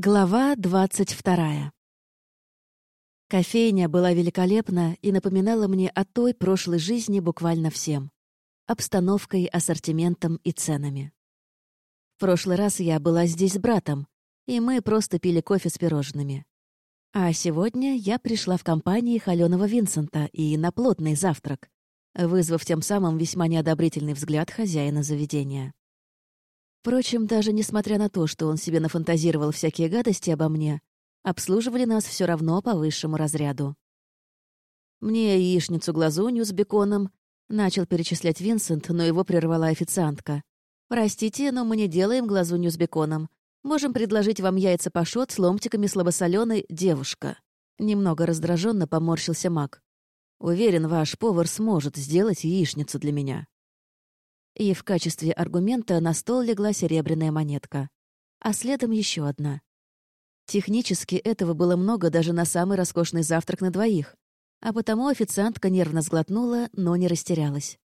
Глава двадцать вторая. Кофейня была великолепна и напоминала мне о той прошлой жизни буквально всем. Обстановкой, ассортиментом и ценами. В прошлый раз я была здесь с братом, и мы просто пили кофе с пирожными. А сегодня я пришла в компании холёного Винсента и на плотный завтрак, вызвав тем самым весьма неодобрительный взгляд хозяина заведения. Впрочем, даже несмотря на то, что он себе нафантазировал всякие гадости обо мне, обслуживали нас все равно по высшему разряду. Мне яичницу-глазунью с беконом начал перечислять Винсент, но его прервала официантка. «Простите, но мы не делаем глазунью с беконом. Можем предложить вам яйца пашот с ломтиками слабосоленой девушка». Немного раздраженно поморщился маг. «Уверен, ваш повар сможет сделать яичницу для меня» и в качестве аргумента на стол легла серебряная монетка. А следом еще одна. Технически этого было много даже на самый роскошный завтрак на двоих, а потому официантка нервно сглотнула, но не растерялась.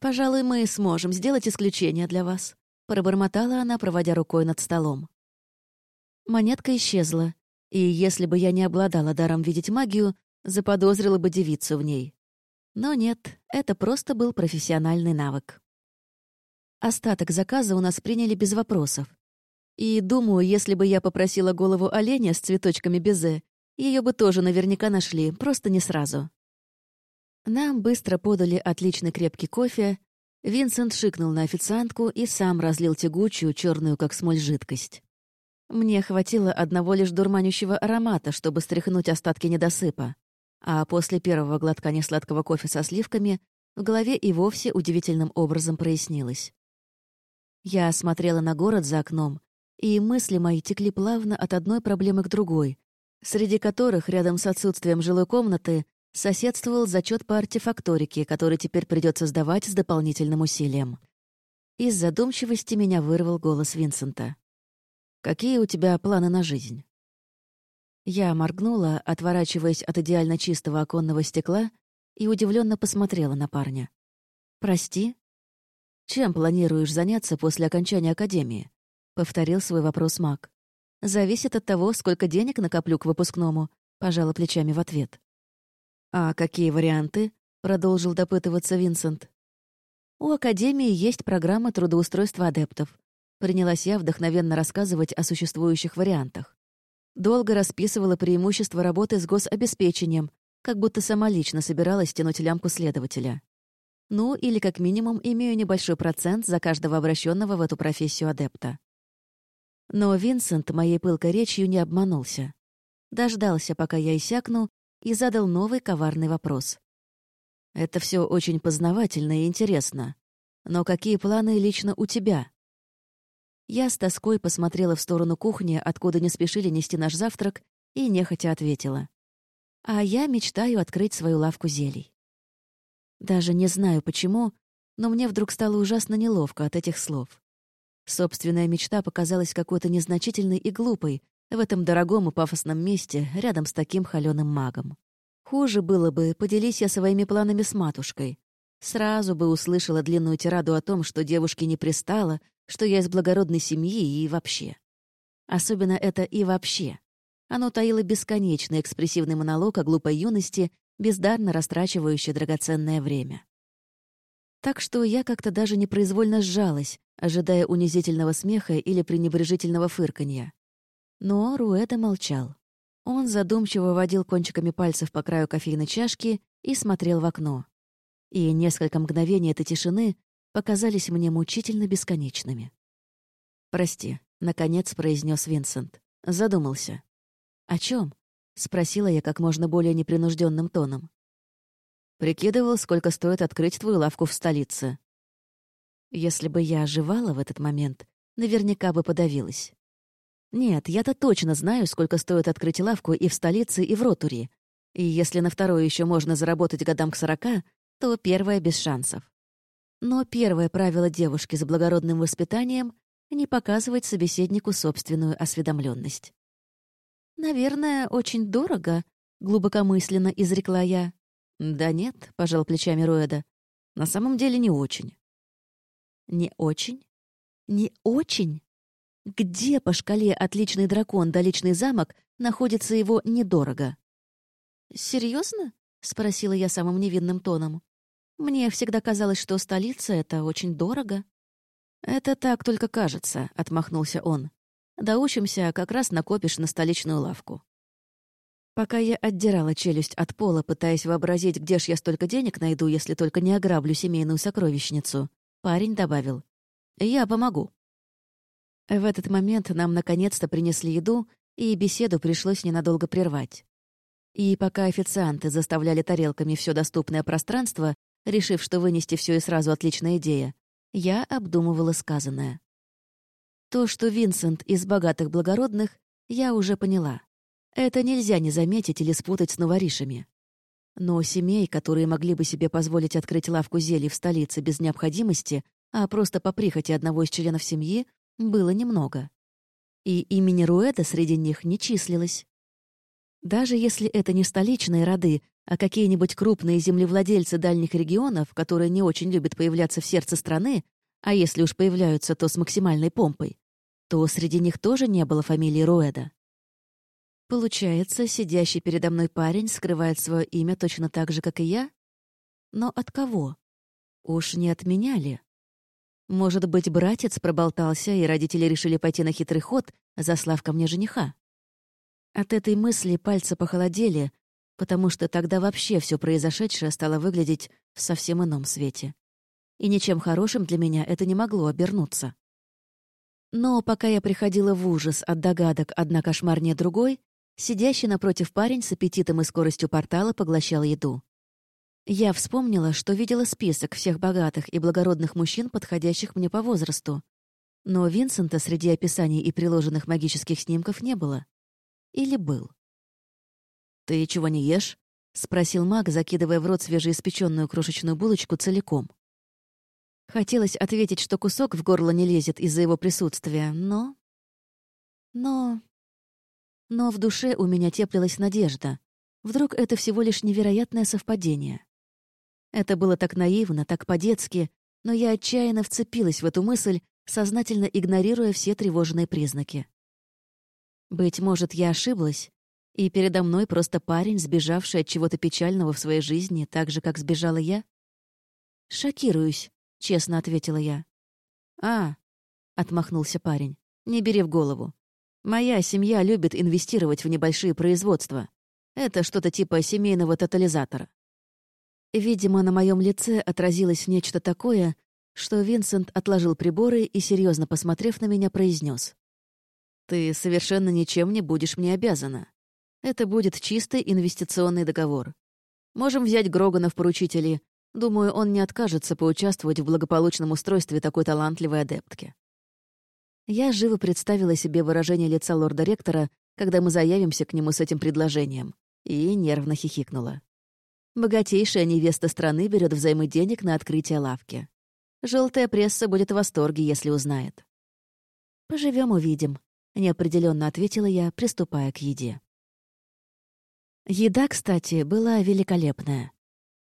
«Пожалуй, мы сможем сделать исключение для вас», — пробормотала она, проводя рукой над столом. Монетка исчезла, и если бы я не обладала даром видеть магию, заподозрила бы девицу в ней. Но нет, это просто был профессиональный навык. Остаток заказа у нас приняли без вопросов. И думаю, если бы я попросила голову оленя с цветочками безе, ее бы тоже наверняка нашли, просто не сразу. Нам быстро подали отличный крепкий кофе. Винсент шикнул на официантку и сам разлил тягучую, черную как смоль, жидкость. Мне хватило одного лишь дурманящего аромата, чтобы стряхнуть остатки недосыпа. А после первого глотка несладкого кофе со сливками в голове и вовсе удивительным образом прояснилось. Я смотрела на город за окном, и мысли мои текли плавно от одной проблемы к другой, среди которых, рядом с отсутствием жилой комнаты, соседствовал зачет по артефакторике, который теперь придется сдавать с дополнительным усилием. Из задумчивости меня вырвал голос Винсента. «Какие у тебя планы на жизнь?» Я моргнула, отворачиваясь от идеально чистого оконного стекла, и удивленно посмотрела на парня. «Прости?» «Чем планируешь заняться после окончания академии?» — повторил свой вопрос маг. «Зависит от того, сколько денег накоплю к выпускному», — пожала плечами в ответ. «А какие варианты?» — продолжил допытываться Винсент. «У Академии есть программа трудоустройства адептов», — принялась я вдохновенно рассказывать о существующих вариантах. Долго расписывала преимущества работы с гособеспечением, как будто сама лично собиралась тянуть лямку следователя. Ну, или как минимум имею небольшой процент за каждого обращенного в эту профессию адепта. Но Винсент моей пылкой речью не обманулся. Дождался, пока я иссякну, и задал новый коварный вопрос. «Это все очень познавательно и интересно. Но какие планы лично у тебя?» Я с тоской посмотрела в сторону кухни, откуда не спешили нести наш завтрак, и нехотя ответила. «А я мечтаю открыть свою лавку зелий». Даже не знаю почему, но мне вдруг стало ужасно неловко от этих слов. Собственная мечта показалась какой-то незначительной и глупой в этом дорогом и пафосном месте рядом с таким холёным магом. Хуже было бы, поделись я своими планами с матушкой. Сразу бы услышала длинную тираду о том, что девушке не пристало, что я из благородной семьи и вообще. Особенно это «и вообще». Оно таило бесконечный экспрессивный монолог о глупой юности бездарно растрачивающая драгоценное время. Так что я как-то даже непроизвольно сжалась, ожидая унизительного смеха или пренебрежительного фырканья. Но Руэда молчал. Он задумчиво водил кончиками пальцев по краю кофейной чашки и смотрел в окно. И несколько мгновений этой тишины показались мне мучительно бесконечными. «Прости», — наконец произнес Винсент. Задумался. «О чем? — спросила я как можно более непринужденным тоном. «Прикидывал, сколько стоит открыть твою лавку в столице». Если бы я оживала в этот момент, наверняка бы подавилась. Нет, я-то точно знаю, сколько стоит открыть лавку и в столице, и в Ротуре. И если на второе еще можно заработать годам к сорока, то первое без шансов. Но первое правило девушки с благородным воспитанием — не показывать собеседнику собственную осведомленность. «Наверное, очень дорого», — глубокомысленно изрекла я. «Да нет», — пожал плечами Руэда. «На самом деле не очень». «Не очень? Не очень?» Где по шкале «отличный дракон» да «личный замок» находится его «недорого»? «Серьезно?» — спросила я самым невинным тоном. «Мне всегда казалось, что столица — это очень дорого». «Это так только кажется», — отмахнулся он. «Доучимся, как раз накопишь на столичную лавку». Пока я отдирала челюсть от пола, пытаясь вообразить, где ж я столько денег найду, если только не ограблю семейную сокровищницу, парень добавил. «Я помогу». В этот момент нам наконец-то принесли еду, и беседу пришлось ненадолго прервать. И пока официанты заставляли тарелками все доступное пространство, решив, что вынести все и сразу отличная идея, я обдумывала сказанное. То, что Винсент из богатых благородных, я уже поняла. Это нельзя не заметить или спутать с новоришами. Но семей, которые могли бы себе позволить открыть лавку зелий в столице без необходимости, а просто по прихоти одного из членов семьи, было немного. И имени Руэда среди них не числилось. Даже если это не столичные роды, а какие-нибудь крупные землевладельцы дальних регионов, которые не очень любят появляться в сердце страны, а если уж появляются, то с максимальной помпой, то среди них тоже не было фамилии Руэда. Получается, сидящий передо мной парень скрывает свое имя точно так же, как и я? Но от кого? Уж не от меня ли? Может быть, братец проболтался, и родители решили пойти на хитрый ход, заслав ко мне жениха? От этой мысли пальцы похолодели, потому что тогда вообще все произошедшее стало выглядеть в совсем ином свете. И ничем хорошим для меня это не могло обернуться. Но пока я приходила в ужас от догадок одна кошмарнее другой, сидящий напротив парень с аппетитом и скоростью портала поглощал еду. Я вспомнила, что видела список всех богатых и благородных мужчин, подходящих мне по возрасту. Но Винсента среди описаний и приложенных магических снимков не было. Или был? «Ты чего не ешь?» — спросил маг, закидывая в рот свежеиспеченную крошечную булочку целиком. Хотелось ответить, что кусок в горло не лезет из-за его присутствия, но... Но... Но в душе у меня теплилась надежда. Вдруг это всего лишь невероятное совпадение. Это было так наивно, так по-детски, но я отчаянно вцепилась в эту мысль, сознательно игнорируя все тревожные признаки. Быть может, я ошиблась, и передо мной просто парень, сбежавший от чего-то печального в своей жизни, так же, как сбежала я? «Шокируюсь», — честно ответила я. «А», — отмахнулся парень, — «не бери в голову. Моя семья любит инвестировать в небольшие производства. Это что-то типа семейного тотализатора». Видимо, на моем лице отразилось нечто такое, что Винсент отложил приборы и, серьезно посмотрев на меня, произнес: ты совершенно ничем не будешь мне обязана. Это будет чистый инвестиционный договор. Можем взять Грогана в поручители. Думаю, он не откажется поучаствовать в благополучном устройстве такой талантливой адептки. Я живо представила себе выражение лица лорда-ректора, когда мы заявимся к нему с этим предложением, и нервно хихикнула. Богатейшая невеста страны берет взаймы денег на открытие лавки. Желтая пресса будет в восторге, если узнает. Поживем увидим неопределенно ответила я, приступая к еде. Еда, кстати, была великолепная.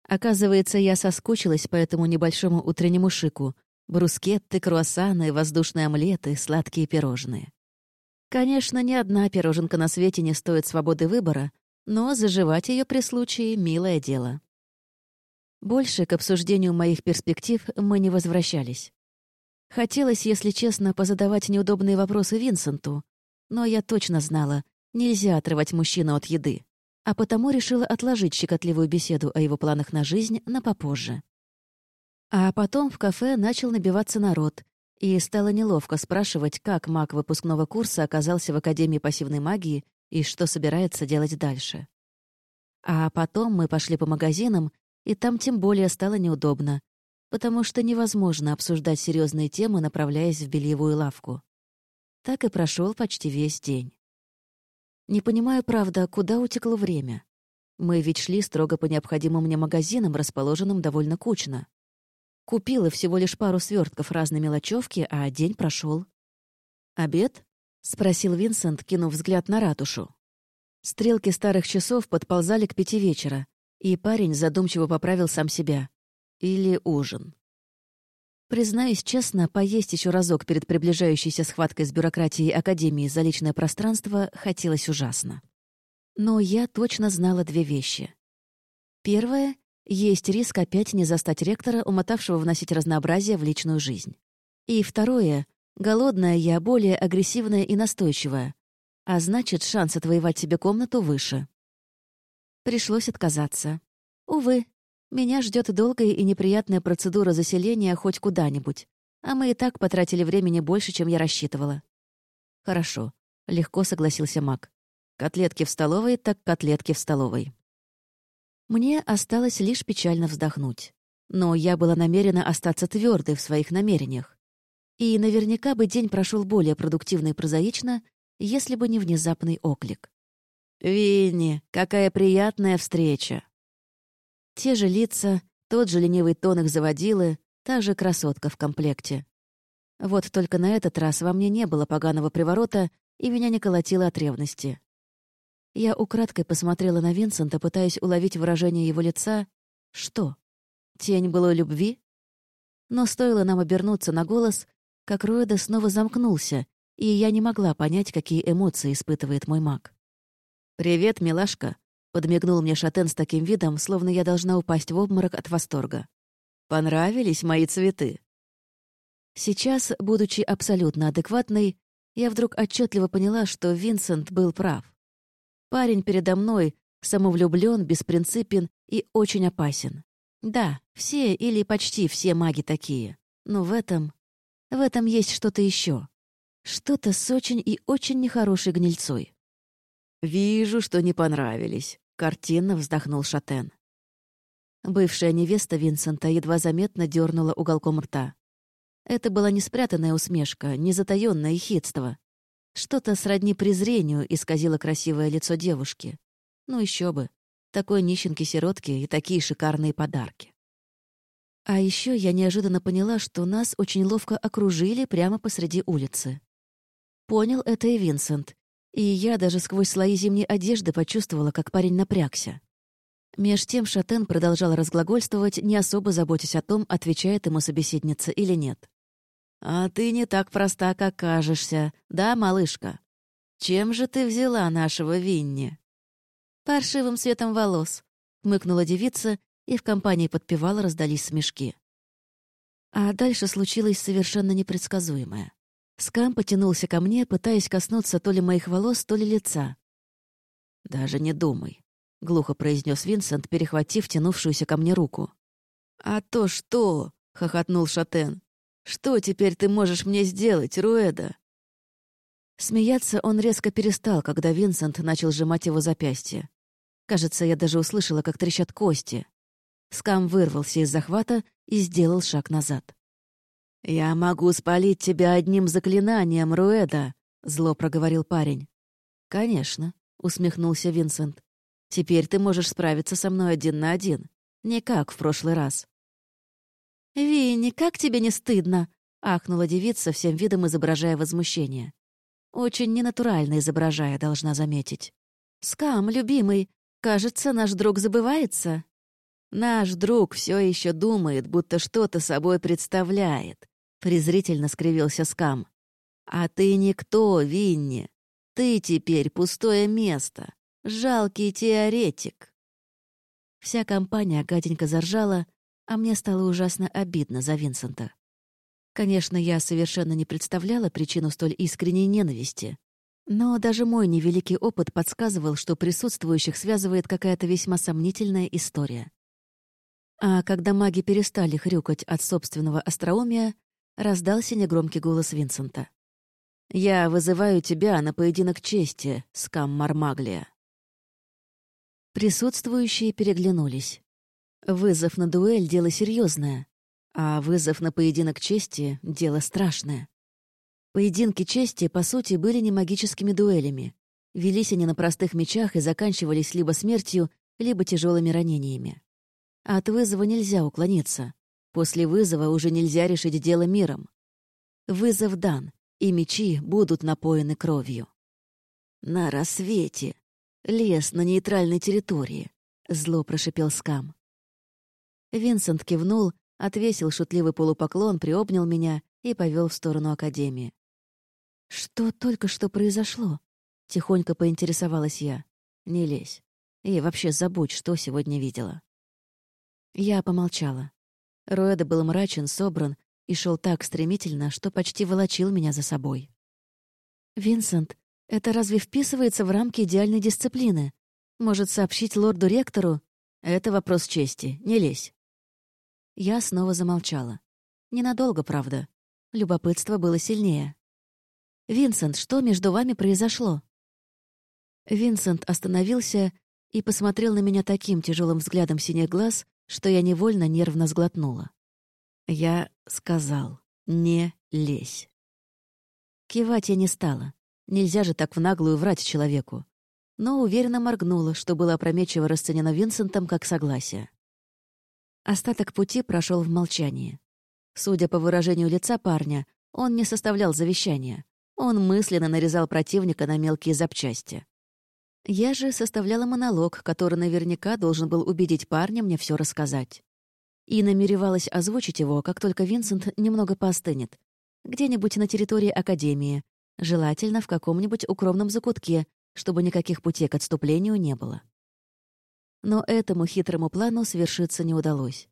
Оказывается, я соскучилась по этому небольшому утреннему шику. Брускетты, круассаны, воздушные омлеты, сладкие пирожные. Конечно, ни одна пироженка на свете не стоит свободы выбора, но заживать ее при случае — милое дело. Больше к обсуждению моих перспектив мы не возвращались. Хотелось, если честно, позадавать неудобные вопросы Винсенту, но я точно знала, нельзя отрывать мужчину от еды, а потому решила отложить щекотливую беседу о его планах на жизнь на попозже. А потом в кафе начал набиваться народ, и стало неловко спрашивать, как маг выпускного курса оказался в Академии пассивной магии и что собирается делать дальше. А потом мы пошли по магазинам, и там тем более стало неудобно, потому что невозможно обсуждать серьезные темы, направляясь в бельевую лавку. Так и прошел почти весь день. Не понимаю, правда, куда утекло время. Мы ведь шли строго по необходимым мне магазинам, расположенным довольно кучно. Купила всего лишь пару свертков разной мелочевки, а день прошел. «Обед?» — спросил Винсент, кинув взгляд на ратушу. Стрелки старых часов подползали к пяти вечера, и парень задумчиво поправил сам себя. Или ужин. Признаюсь честно, поесть еще разок перед приближающейся схваткой с бюрократией Академии за личное пространство хотелось ужасно. Но я точно знала две вещи. Первое — есть риск опять не застать ректора, умотавшего вносить разнообразие в личную жизнь. И второе — голодная я более агрессивная и настойчивая, а значит, шанс отвоевать себе комнату выше. Пришлось отказаться. Увы, меня ждет долгая и неприятная процедура заселения хоть куда-нибудь, а мы и так потратили времени больше, чем я рассчитывала. Хорошо, легко согласился Мак. Котлетки в столовой, так котлетки в столовой. Мне осталось лишь печально вздохнуть. Но я была намерена остаться твердой в своих намерениях. И наверняка бы день прошел более продуктивно и прозаично, если бы не внезапный оклик. «Винни, какая приятная встреча!» Те же лица, тот же ленивый тон их заводилы, та же красотка в комплекте. Вот только на этот раз во мне не было поганого приворота, и меня не колотило от ревности. Я украдкой посмотрела на Винсента, пытаясь уловить выражение его лица. Что? Тень былой любви? Но стоило нам обернуться на голос, как Роэда снова замкнулся, и я не могла понять, какие эмоции испытывает мой маг. «Привет, милашка», Подмигнул мне Шатен с таким видом, словно я должна упасть в обморок от восторга. «Понравились мои цветы?» Сейчас, будучи абсолютно адекватной, я вдруг отчетливо поняла, что Винсент был прав. Парень передо мной самовлюблен, беспринципен и очень опасен. Да, все или почти все маги такие. Но в этом... В этом есть что-то еще. Что-то с очень и очень нехорошей гнильцой. «Вижу, что не понравились», Картинно вздохнул Шатен. Бывшая невеста Винсента едва заметно дернула уголком рта. Это была не спрятанная усмешка, не затаённое хитство. Что-то сродни презрению исказило красивое лицо девушки. Ну еще бы. Такой нищенки-сиротки и такие шикарные подарки. А еще я неожиданно поняла, что нас очень ловко окружили прямо посреди улицы. Понял это и Винсент, и я даже сквозь слои зимней одежды почувствовала, как парень напрягся. Меж тем Шатен продолжал разглагольствовать, не особо заботясь о том, отвечает ему собеседница или нет. «А ты не так проста, как кажешься, да, малышка? Чем же ты взяла нашего Винни?» «Паршивым светом волос», — мыкнула девица, и в компании подпевала раздались смешки. А дальше случилось совершенно непредсказуемое. Скам потянулся ко мне, пытаясь коснуться то ли моих волос, то ли лица. «Даже не думай», — глухо произнес Винсент, перехватив тянувшуюся ко мне руку. «А то что?» — хохотнул Шатен. «Что теперь ты можешь мне сделать, Руэда?» Смеяться он резко перестал, когда Винсент начал сжимать его запястье. Кажется, я даже услышала, как трещат кости. Скам вырвался из захвата и сделал шаг назад. «Я могу спалить тебя одним заклинанием, Руэда», — зло проговорил парень. «Конечно», — усмехнулся Винсент. «Теперь ты можешь справиться со мной один на один, не как в прошлый раз». «Винни, как тебе не стыдно?» — ахнула девица, всем видом изображая возмущение. Очень ненатурально изображая, должна заметить. «Скам, любимый, кажется, наш друг забывается». «Наш друг все еще думает, будто что-то собой представляет», презрительно скривился Скам. «А ты никто, Винни. Ты теперь пустое место. Жалкий теоретик». Вся компания гаденько заржала, а мне стало ужасно обидно за Винсента. Конечно, я совершенно не представляла причину столь искренней ненависти. Но даже мой невеликий опыт подсказывал, что присутствующих связывает какая-то весьма сомнительная история. А когда маги перестали хрюкать от собственного остроумия, Раздался негромкий голос Винсента. «Я вызываю тебя на поединок чести, скам Мармаглия». Присутствующие переглянулись. Вызов на дуэль — дело серьезное, а вызов на поединок чести — дело страшное. Поединки чести, по сути, были не магическими дуэлями. Велись они на простых мечах и заканчивались либо смертью, либо тяжелыми ранениями. От вызова нельзя уклониться. После вызова уже нельзя решить дело миром. Вызов дан, и мечи будут напоены кровью. «На рассвете. Лес на нейтральной территории», — зло прошипел Скам. Винсент кивнул, отвесил шутливый полупоклон, приобнял меня и повел в сторону Академии. «Что только что произошло?» — тихонько поинтересовалась я. «Не лезь. И вообще забудь, что сегодня видела». Я помолчала. Руэда был мрачен, собран и шел так стремительно, что почти волочил меня за собой. «Винсент, это разве вписывается в рамки идеальной дисциплины? Может, сообщить лорду-ректору? Это вопрос чести, не лезь». Я снова замолчала. Ненадолго, правда. Любопытство было сильнее. «Винсент, что между вами произошло?» Винсент остановился и посмотрел на меня таким тяжелым взглядом синих глаз, что я невольно нервно сглотнула. Я сказал «не лезь». Кивать я не стала. Нельзя же так в наглую врать человеку. Но уверенно моргнула, что было опрометчиво расценено Винсентом как согласие. Остаток пути прошел в молчании. Судя по выражению лица парня, он не составлял завещания. Он мысленно нарезал противника на мелкие запчасти. Я же составляла монолог, который наверняка должен был убедить парня мне все рассказать. И намеревалась озвучить его, как только Винсент немного поостынет. Где-нибудь на территории Академии, желательно в каком-нибудь укромном закутке, чтобы никаких путей к отступлению не было. Но этому хитрому плану свершиться не удалось.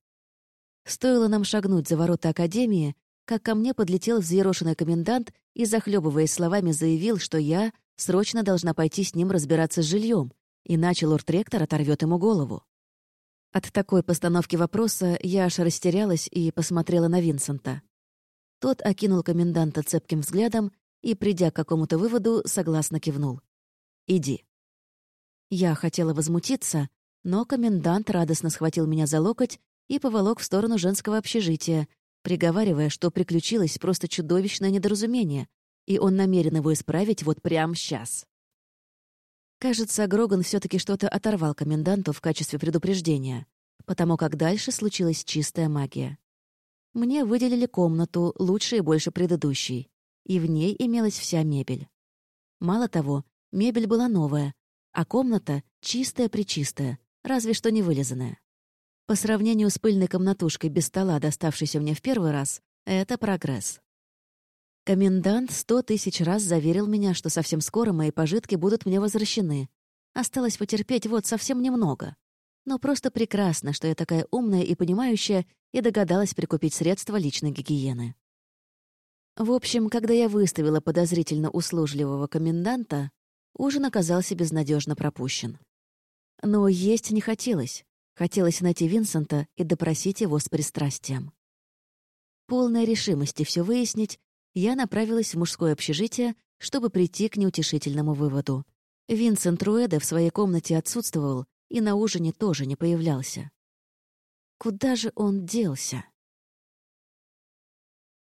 Стоило нам шагнуть за ворота Академии, как ко мне подлетел взъерошенный комендант и, захлебываясь словами, заявил, что я срочно должна пойти с ним разбираться с жильем, иначе лорд-ректор оторвет ему голову. От такой постановки вопроса я аж растерялась и посмотрела на Винсента. Тот окинул коменданта цепким взглядом и, придя к какому-то выводу, согласно кивнул. «Иди». Я хотела возмутиться, но комендант радостно схватил меня за локоть и поволок в сторону женского общежития, приговаривая, что приключилось просто чудовищное недоразумение, и он намерен его исправить вот прямо сейчас. Кажется, Гроган все таки что-то оторвал коменданту в качестве предупреждения, потому как дальше случилась чистая магия. Мне выделили комнату, лучше и больше предыдущей, и в ней имелась вся мебель. Мало того, мебель была новая, а комната — чистая-пречистая, разве что не вылизанная. По сравнению с пыльной комнатушкой без стола, доставшейся мне в первый раз, это прогресс. Комендант сто тысяч раз заверил меня, что совсем скоро мои пожитки будут мне возвращены. Осталось потерпеть вот совсем немного. Но просто прекрасно, что я такая умная и понимающая и догадалась прикупить средства личной гигиены. В общем, когда я выставила подозрительно услужливого коменданта, ужин оказался безнадежно пропущен. Но есть не хотелось. Хотелось найти Винсента и допросить его с пристрастием. Полная решимости все выяснить, я направилась в мужское общежитие, чтобы прийти к неутешительному выводу. Винсент Руэде в своей комнате отсутствовал и на ужине тоже не появлялся. Куда же он делся?